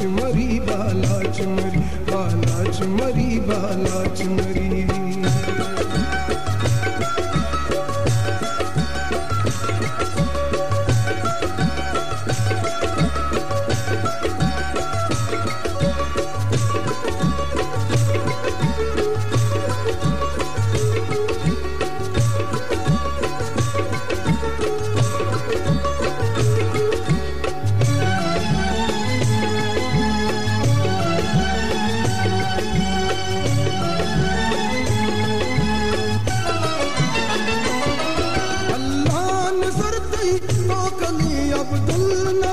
चुमरी बाला चुमरी मासो गुहारानी सरी बाला चुमरी बाला चुमरी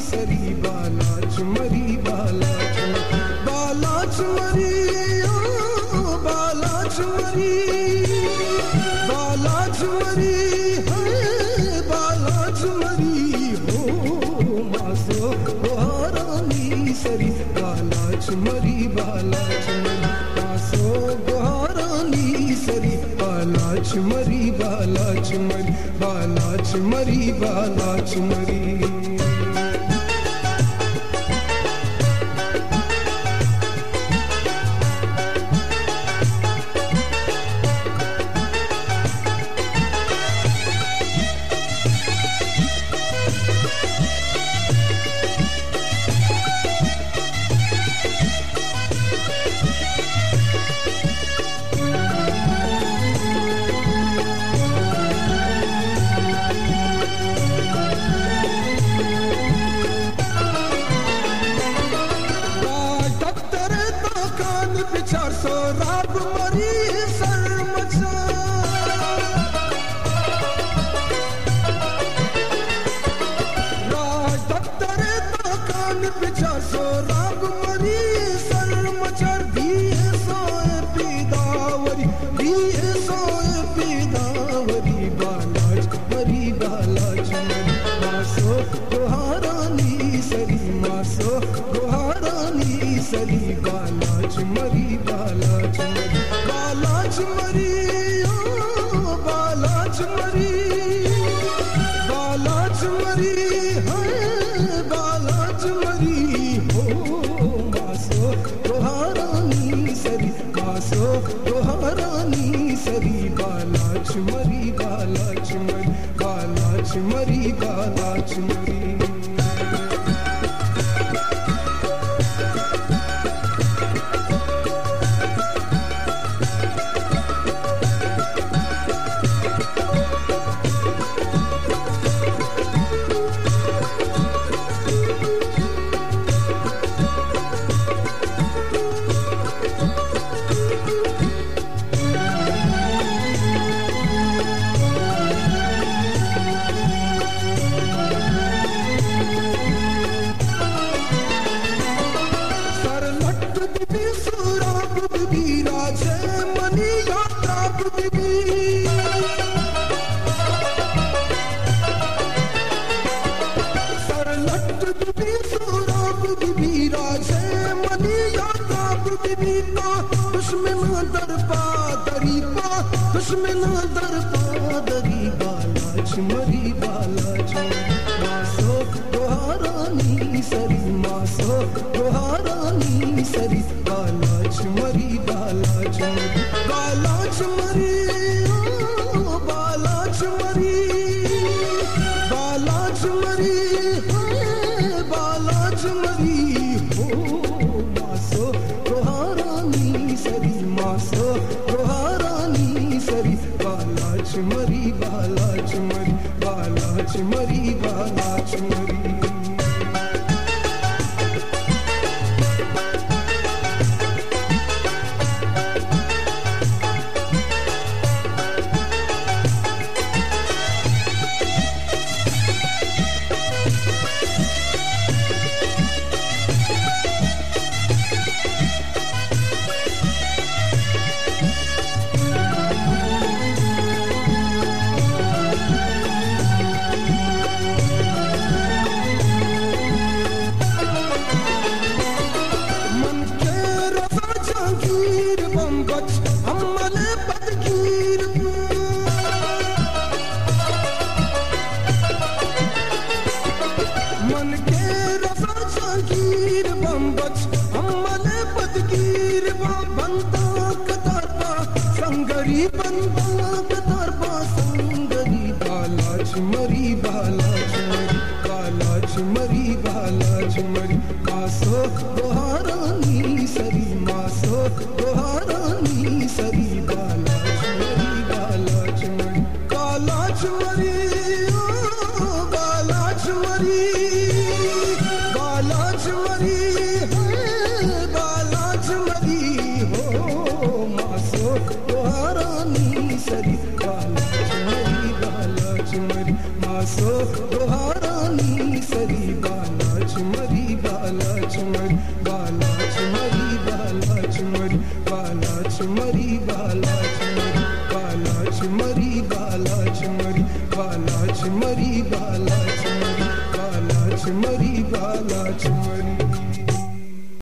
सरी बालाज मरी बालाज मरी बालाज मरी ओ बालाज मरी बालाज मरी हरे बालाज मरी हो मासो गुहारानी सरी बालाज मरी बालाज मरी मासो गुहारानी सरी बालाज मरी बालाज मरी बालाज मरी बालाज मरी so right. मरी बालाज मरी बालाज मरी बालाज दुश्मन दर पादरी बालाज मरी बालाज मासो दोहारानी सरी मासो दोहारानी सरी बालाज मरीबा नाच bir bomboş Hammalı patkir बंदा कदाता संगरी Money.